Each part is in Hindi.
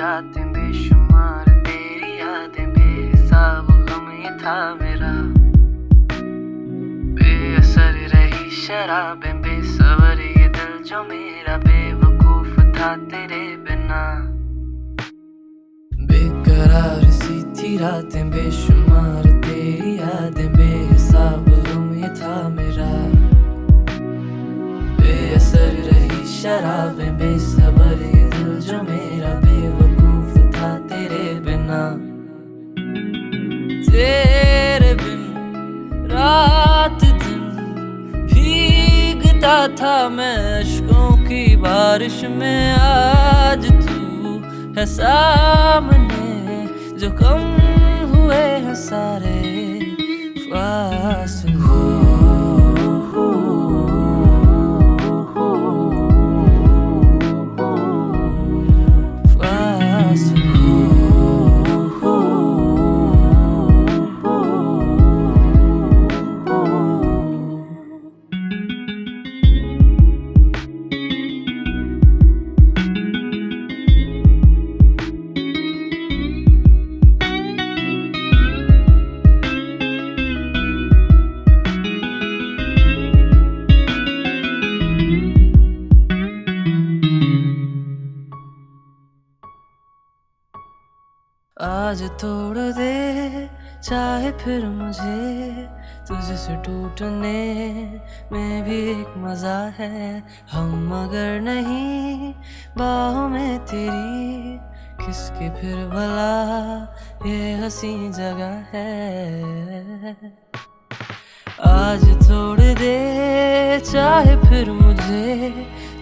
रातें बेशुमार तेरी यादें बेहिसाब गम था मेरा। बेअसर रही शराबें दिल जो मेरा बेवकूफ़ था तेरे बिना। बेकरार सी थी रातें, बेशुमार तेरी यादें, बेहिसाब गम ये था मेरा। बेअसर रही शराबें, बेसबर ये दिल जो मेरा बेवकूफ़ था तेरे बिना। तेरे भीगता था मैं अशकों की बारिश में। आज तू है सामने। आज तोड़ दे, चाहे फिर मुझे तुझसे टूटने में भी एक मज़ा है। हम मगर नहीं, बाहों में तेरी किसके फिर भला ये हँसी जगह है। आज छोड़ दे, चाहे फिर मुझे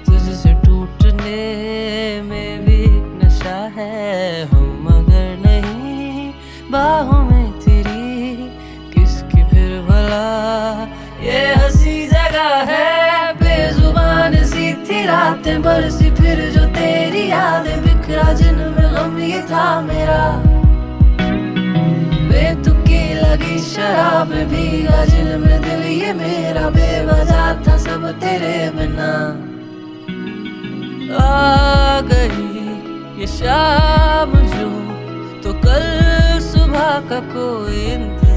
तुझसे टूटने में भी एक नशा है। बाहों में तेरी किसकी फिर भला? ये हँसी जगह है, बेजुबान सी थी रातें बरसी फिर जो तेरी यादें बिखरा जिनमें गम ये था मेरा। बेतुकी लगी शराब भीगा जिल में दिल ये मेरा, बेवजह था सब तेरे बिना। आ गई ये शाम जो तो कल baka ko empty